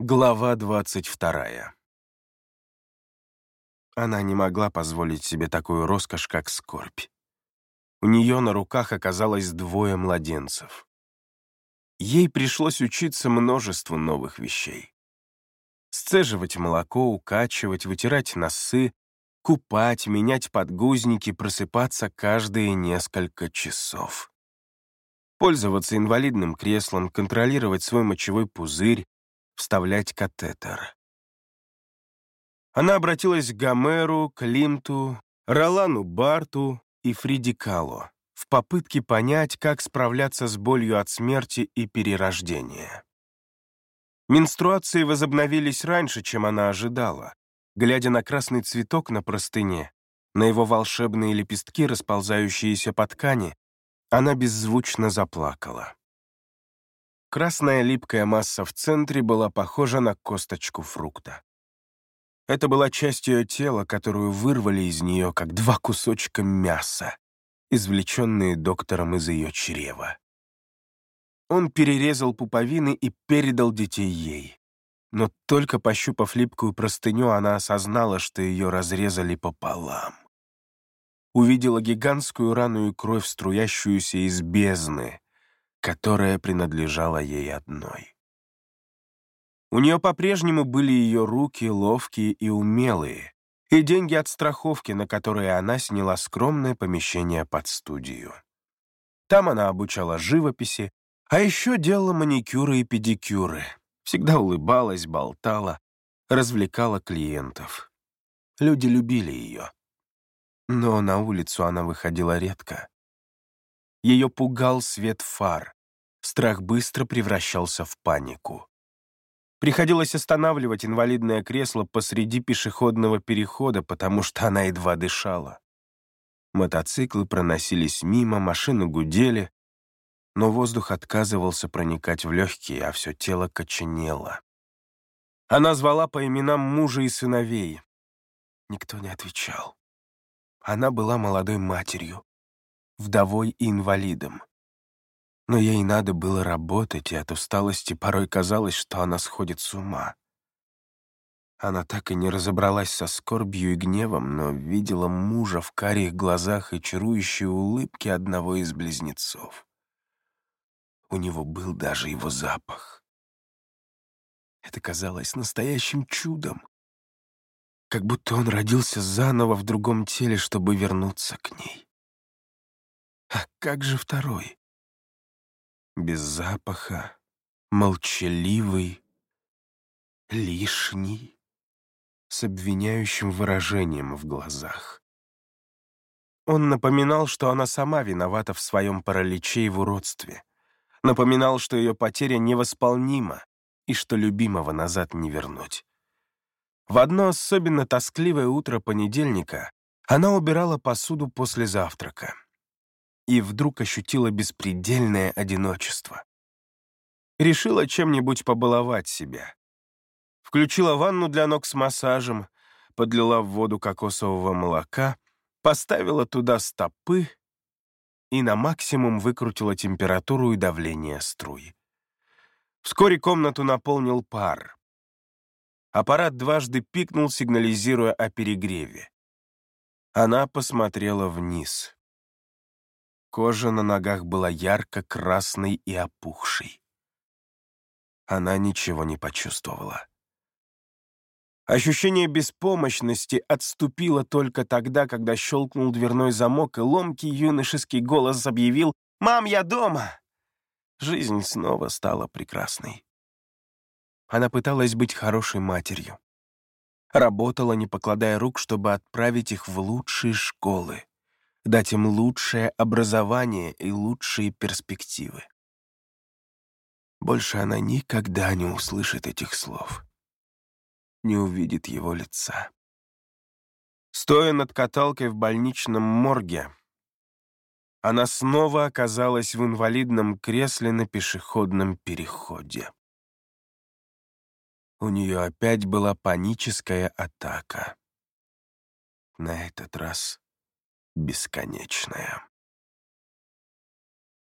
Глава двадцать вторая. Она не могла позволить себе такую роскошь, как скорбь. У нее на руках оказалось двое младенцев. Ей пришлось учиться множеству новых вещей. Сцеживать молоко, укачивать, вытирать носы, купать, менять подгузники, просыпаться каждые несколько часов. Пользоваться инвалидным креслом, контролировать свой мочевой пузырь, вставлять катетер. Она обратилась к Гомеру, Климту, Ролану Барту и Фриди Кало в попытке понять, как справляться с болью от смерти и перерождения. Менструации возобновились раньше, чем она ожидала. Глядя на красный цветок на простыне, на его волшебные лепестки, расползающиеся по ткани, она беззвучно заплакала. Красная липкая масса в центре была похожа на косточку фрукта. Это была часть ее тела, которую вырвали из нее, как два кусочка мяса, извлеченные доктором из ее чрева. Он перерезал пуповины и передал детей ей. Но только пощупав липкую простыню, она осознала, что ее разрезали пополам. Увидела гигантскую рану и кровь, струящуюся из бездны, которая принадлежала ей одной. У нее по-прежнему были ее руки ловкие и умелые, и деньги от страховки, на которые она сняла скромное помещение под студию. Там она обучала живописи, а еще делала маникюры и педикюры, всегда улыбалась, болтала, развлекала клиентов. Люди любили ее. Но на улицу она выходила редко. Ее пугал свет фар. Страх быстро превращался в панику. Приходилось останавливать инвалидное кресло посреди пешеходного перехода, потому что она едва дышала. Мотоциклы проносились мимо, машины гудели, но воздух отказывался проникать в легкие, а все тело коченело. Она звала по именам мужа и сыновей. Никто не отвечал. Она была молодой матерью, вдовой и инвалидом. Но ей надо было работать, и от усталости порой казалось, что она сходит с ума. Она так и не разобралась со скорбью и гневом, но видела мужа в карих глазах и чарующие улыбки одного из близнецов. У него был даже его запах. Это казалось настоящим чудом. Как будто он родился заново в другом теле, чтобы вернуться к ней. А как же второй? Без запаха, молчаливый, лишний, с обвиняющим выражением в глазах. Он напоминал, что она сама виновата в своем параличе и в уродстве. Напоминал, что ее потеря невосполнима и что любимого назад не вернуть. В одно особенно тоскливое утро понедельника она убирала посуду после завтрака и вдруг ощутила беспредельное одиночество. Решила чем-нибудь побаловать себя. Включила ванну для ног с массажем, подлила в воду кокосового молока, поставила туда стопы и на максимум выкрутила температуру и давление струй. Вскоре комнату наполнил пар. Аппарат дважды пикнул, сигнализируя о перегреве. Она посмотрела вниз. Кожа на ногах была ярко-красной и опухшей. Она ничего не почувствовала. Ощущение беспомощности отступило только тогда, когда щелкнул дверной замок, и ломкий юношеский голос объявил «Мам, я дома!» Жизнь снова стала прекрасной. Она пыталась быть хорошей матерью. Работала, не покладая рук, чтобы отправить их в лучшие школы дать им лучшее образование и лучшие перспективы. Больше она никогда не услышит этих слов, не увидит его лица. Стоя над каталкой в больничном морге, она снова оказалась в инвалидном кресле на пешеходном переходе. У нее опять была паническая атака. На этот раз бесконечная.